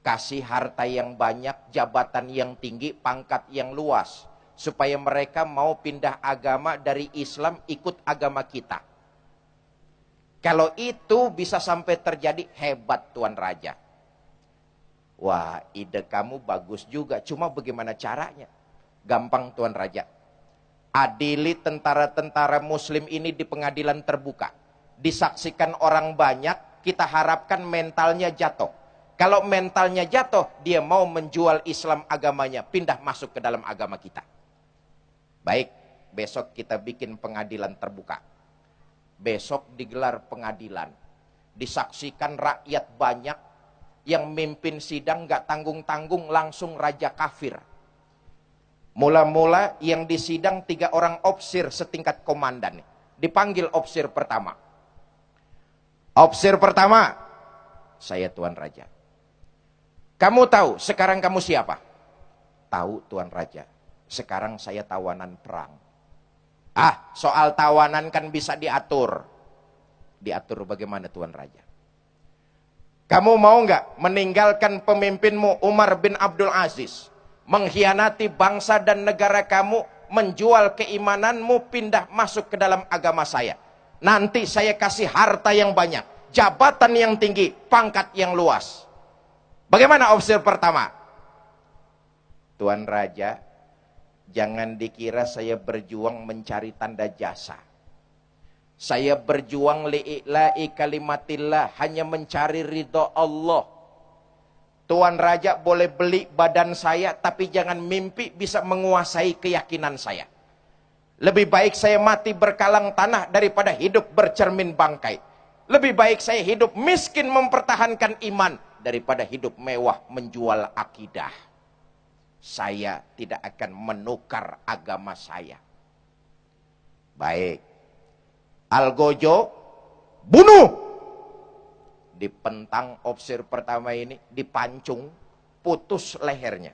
Kasih harta yang banyak, jabatan yang tinggi, pangkat yang luas. Supaya mereka mau pindah agama dari Islam ikut agama kita. Kalau itu bisa sampai terjadi, hebat Tuan Raja. Wah, ide kamu bagus juga. Cuma bagaimana caranya? Gampang Tuan Raja adili tentara-tentara muslim ini di pengadilan terbuka. Disaksikan orang banyak, kita harapkan mentalnya jatuh. Kalau mentalnya jatuh, dia mau menjual Islam agamanya, pindah masuk ke dalam agama kita. Baik, besok kita bikin pengadilan terbuka. Besok digelar pengadilan. Disaksikan rakyat banyak, yang mimpin sidang gak tanggung-tanggung langsung raja kafir Mula-mula yang disidang tiga orang opsir setingkat komandan. Dipanggil opsir pertama. Opsir pertama, saya Tuan Raja. Kamu tahu sekarang kamu siapa? Tahu Tuan Raja. Sekarang saya tawanan perang. Ah, soal tawanan kan bisa diatur. Diatur bagaimana Tuan Raja? Kamu mau nggak meninggalkan pemimpinmu Umar bin Abdul Aziz? Mengkhianati bangsa dan negara kamu, menjual keimananmu, pindah masuk ke dalam agama saya. Nanti saya kasih harta yang banyak, jabatan yang tinggi, pangkat yang luas. Bagaimana opsi pertama? Tuan Raja, jangan dikira saya berjuang mencari tanda jasa. Saya berjuang li'ila'i kalimatillah, hanya mencari ridho Allah. Tuan Raja boleh beli badan saya, tapi jangan mimpi bisa menguasai keyakinan saya. Lebih baik saya mati berkalang tanah daripada hidup bercermin bangkai. Lebih baik saya hidup miskin mempertahankan iman daripada hidup mewah menjual akidah. Saya tidak akan menukar agama saya. Baik. Algojo bunuh dipentang opsir pertama ini dipancung putus lehernya.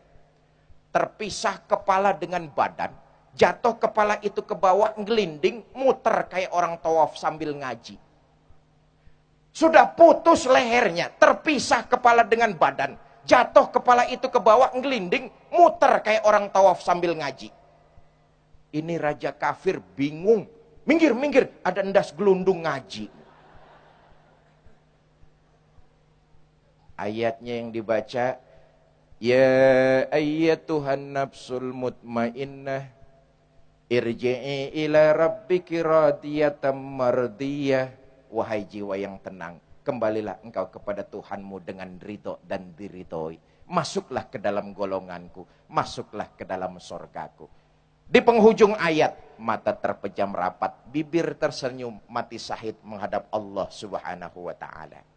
Terpisah kepala dengan badan jatuh kepala itu ke bawah ngelinding muter kayak orang tawaf sambil ngaji. Sudah putus lehernya terpisah kepala dengan badan jatuh kepala itu ke bawah ngelinding muter kayak orang tawaf sambil ngaji. Ini raja kafir bingung. Minggir minggir ada endas gelundung ngaji ayatnya yang dibaca ya ayyatuhan nafsul mutmainnah irji'i ila rabbiki radiyatan mardiyah. Wahai jiwa yang tenang kembalilah engkau kepada Tuhanmu dengan ridho dan diridhoi. Masuklah ke dalam golonganku masuklah ke dalam sorgaku. Di penghujung ayat mata terpejam rapat bibir tersenyum mati sahid menghadap Allah subhanahu wa ta'ala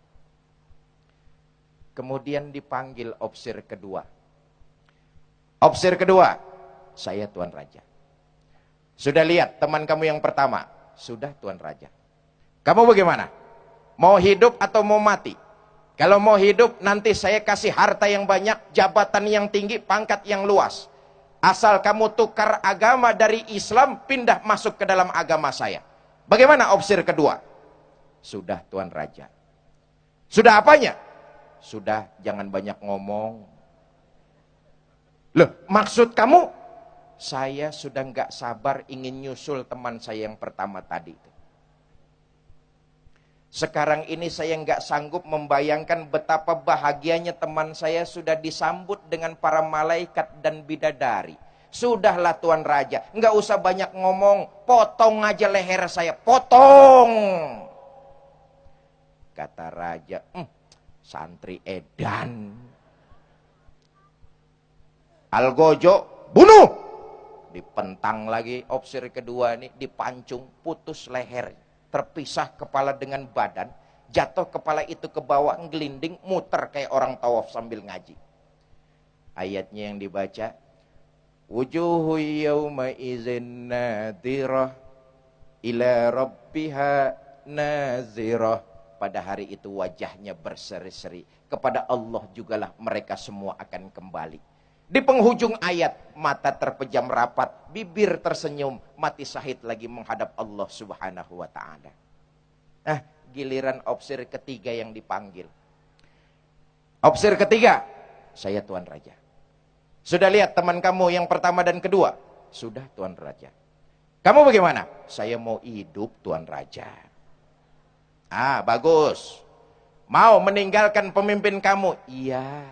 Kemudian dipanggil opsir kedua. Opsir kedua, saya Tuan Raja. Sudah lihat teman kamu yang pertama? Sudah Tuan Raja. Kamu bagaimana? Mau hidup atau mau mati? Kalau mau hidup nanti saya kasih harta yang banyak, jabatan yang tinggi, pangkat yang luas. Asal kamu tukar agama dari Islam, pindah masuk ke dalam agama saya. Bagaimana opsir kedua? Sudah Tuan Raja. Sudah apanya? Sudah, jangan banyak ngomong. Loh, maksud kamu? Saya sudah nggak sabar ingin nyusul teman saya yang pertama tadi. Sekarang ini saya nggak sanggup membayangkan betapa bahagianya teman saya sudah disambut dengan para malaikat dan bidadari. Sudahlah Tuan Raja, nggak usah banyak ngomong, potong aja leher saya, potong. Kata Raja, hm, santri edan. Algojo bunuh. Dipentang lagi opsir kedua ini dipancung putus leher, terpisah kepala dengan badan, jatuh kepala itu ke bawah ngelinding muter kayak orang tawaf sambil ngaji. Ayatnya yang dibaca Wujuhu yawma izin nadirah ila rabbiha nazirah. Pada hari itu wajahnya berseri-seri. Kepada Allah jugalah mereka semua akan kembali. Di penghujung ayat, mata terpejam rapat, bibir tersenyum, mati syahid lagi menghadap Allah subhanahu wa ta'ala. Nah, giliran opsir ketiga yang dipanggil. Opsir ketiga, saya Tuan Raja. Sudah lihat teman kamu yang pertama dan kedua? Sudah Tuan Raja. Kamu bagaimana? Saya mau hidup Tuan Raja. Ah, bagus. Mau meninggalkan pemimpin kamu? Iya.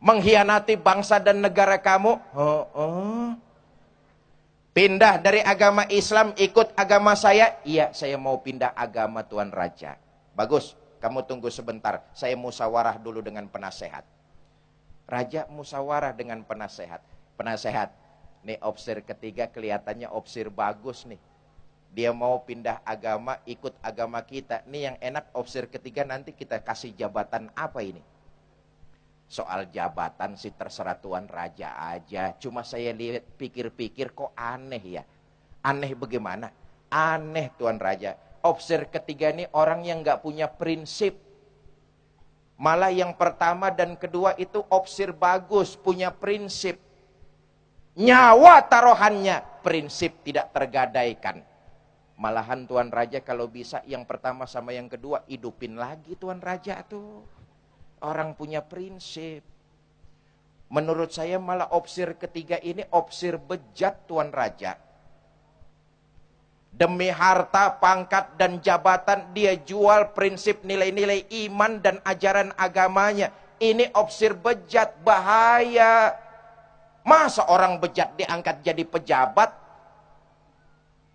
Mengkhianati bangsa dan negara kamu? Oh, oh. Pindah dari agama Islam ikut agama saya? Iya, saya mau pindah agama Tuan Raja. Bagus. Kamu tunggu sebentar, saya musyawarah dulu dengan penasehat. Raja musyawarah dengan penasehat. Penasehat, nih opsir ketiga kelihatannya opsir bagus nih. Dia mau pindah agama, ikut agama kita. Nih yang enak opsir ketiga nanti kita kasih jabatan apa ini? Soal jabatan sih terserah Tuan Raja aja. Cuma saya lihat pikir-pikir kok aneh ya. Aneh bagaimana? Aneh Tuan Raja Opsir ketiga ini orang yang nggak punya prinsip. Malah yang pertama dan kedua itu opsir bagus, punya prinsip. Nyawa taruhannya, prinsip tidak tergadaikan. Malahan Tuan Raja kalau bisa yang pertama sama yang kedua hidupin lagi Tuan Raja tuh. Orang punya prinsip. Menurut saya malah opsir ketiga ini opsir bejat Tuan Raja. Demi harta, pangkat, dan jabatan, dia jual prinsip nilai-nilai iman dan ajaran agamanya. Ini opsir bejat, bahaya. Masa orang bejat diangkat jadi pejabat?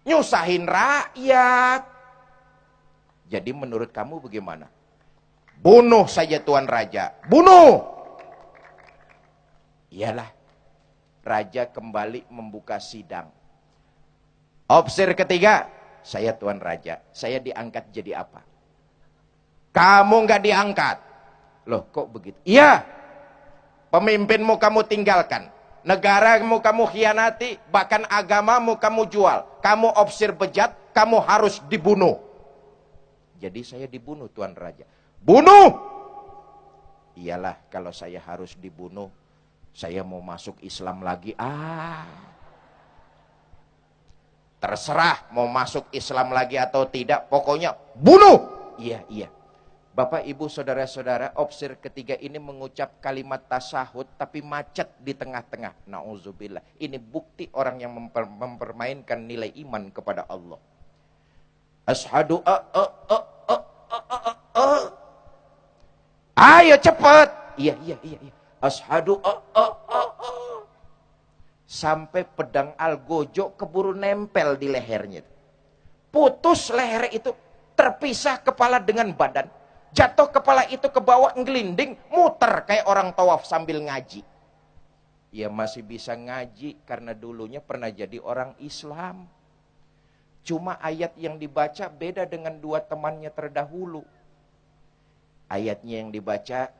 Nyusahin rakyat. Jadi menurut kamu bagaimana? Bunuh saja Tuan Raja. Bunuh! Iyalah. Raja kembali membuka sidang Opsir ketiga, saya Tuan Raja, saya diangkat jadi apa? Kamu nggak diangkat. Loh kok begitu? Iya, pemimpinmu kamu tinggalkan. Negaramu kamu khianati, bahkan agamamu kamu jual. Kamu opsir bejat, kamu harus dibunuh. Jadi saya dibunuh Tuan Raja. Bunuh! Iyalah kalau saya harus dibunuh, saya mau masuk Islam lagi. Ah, Terserah mau masuk Islam lagi atau tidak, pokoknya bunuh. Iya, iya. Bapak, Ibu, Saudara-saudara, opsir ketiga ini mengucap kalimat tasahud tapi macet di tengah-tengah. Nauzubillah. Ini bukti orang yang memper mempermainkan nilai iman kepada Allah. Ashadu a a a a a a a. Ayo cepat. Iya, iya, iya, iya. Ashadu a a a a sampai pedang algojo keburu nempel di lehernya. Putus leher itu, terpisah kepala dengan badan. Jatuh kepala itu ke bawah ngelinding, muter kayak orang tawaf sambil ngaji. Ia masih bisa ngaji karena dulunya pernah jadi orang Islam. Cuma ayat yang dibaca beda dengan dua temannya terdahulu. Ayatnya yang dibaca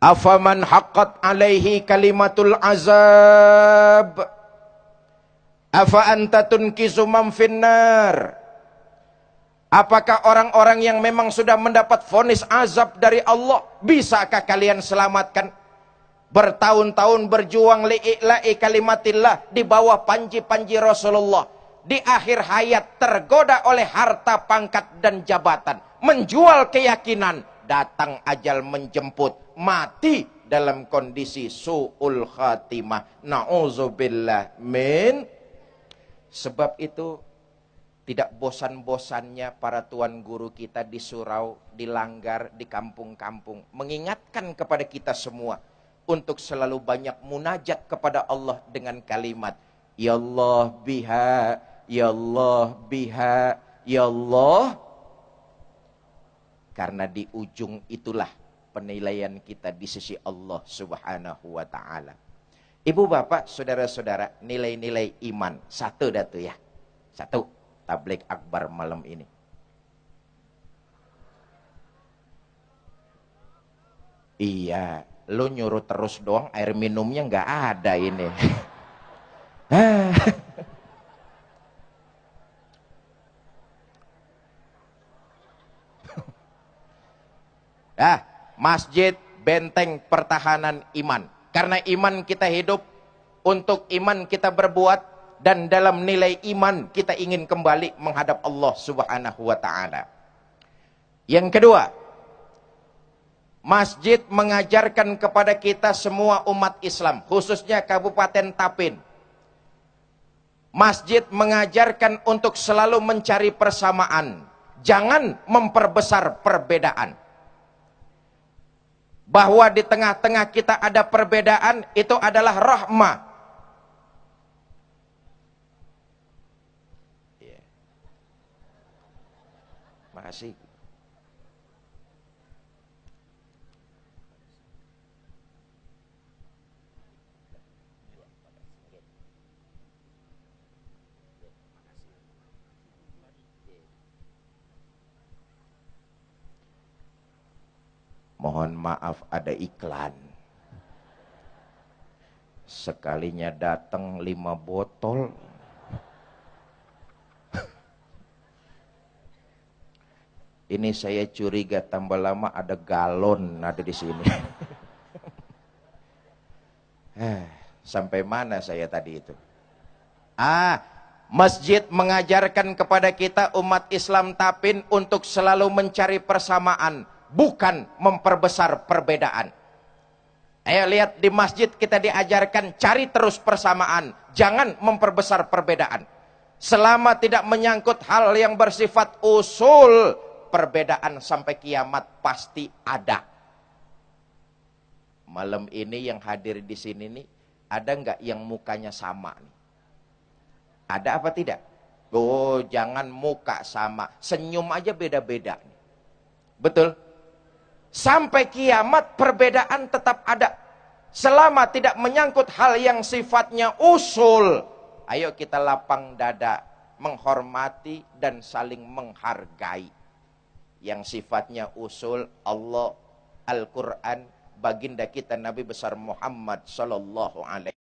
Afaman haqqat alaihi kalimatul azab Afa anta tunkisu man finnar Apakah orang-orang yang memang sudah mendapat vonis azab dari Allah Bisakah kalian selamatkan Bertahun-tahun berjuang li'i'la'i kalimatillah Di bawah panji-panji Rasulullah Di akhir hayat tergoda oleh harta pangkat dan jabatan Menjual keyakinan Datang ajal menjemput mati dalam kondisi su'ul khatimah. Na'udzubillah min. Sebab itu tidak bosan-bosannya para tuan guru kita di surau, di langgar, di kampung-kampung. Mengingatkan kepada kita semua. Untuk selalu banyak munajat kepada Allah dengan kalimat. Ya Allah biha, Ya Allah biha, Ya Allah. Karena di ujung itulah penilaian kita di sisi Allah Subhanahu wa taala. Ibu bapak, saudara-saudara, nilai-nilai iman. Satu datu ya. Satu, tablik akbar malam ini. Iya, lu nyuruh terus doang air minumnya nggak ada ini. [laughs] ah, masjid benteng pertahanan iman. Karena iman kita hidup, untuk iman kita berbuat, dan dalam nilai iman kita ingin kembali menghadap Allah subhanahu wa ta'ala. Yang kedua, masjid mengajarkan kepada kita semua umat Islam, khususnya Kabupaten Tapin. Masjid mengajarkan untuk selalu mencari persamaan, jangan memperbesar perbedaan bahwa di tengah-tengah kita ada perbedaan itu adalah rahmah. Mohon maaf ada iklan. Sekalinya datang lima botol. Ini saya curiga tambah lama ada galon ada di sini. [laughs] Eh, sampai mana saya tadi itu? Ah, masjid mengajarkan kepada kita umat Islam Tapin untuk selalu mencari persamaan bukan memperbesar perbedaan. Ayo lihat di masjid kita diajarkan cari terus persamaan, jangan memperbesar perbedaan. Selama tidak menyangkut hal yang bersifat usul, perbedaan sampai kiamat pasti ada. Malam ini yang hadir di sini nih, ada nggak yang mukanya sama nih? Ada apa tidak? Oh, jangan muka sama, senyum aja beda-beda. Betul? Sampai kiamat perbedaan tetap ada. Selama tidak menyangkut hal yang sifatnya usul. Ayo kita lapang dada. Menghormati dan saling menghargai. Yang sifatnya usul Allah, Al-Quran, baginda kita Nabi besar Muhammad Sallallahu Alaihi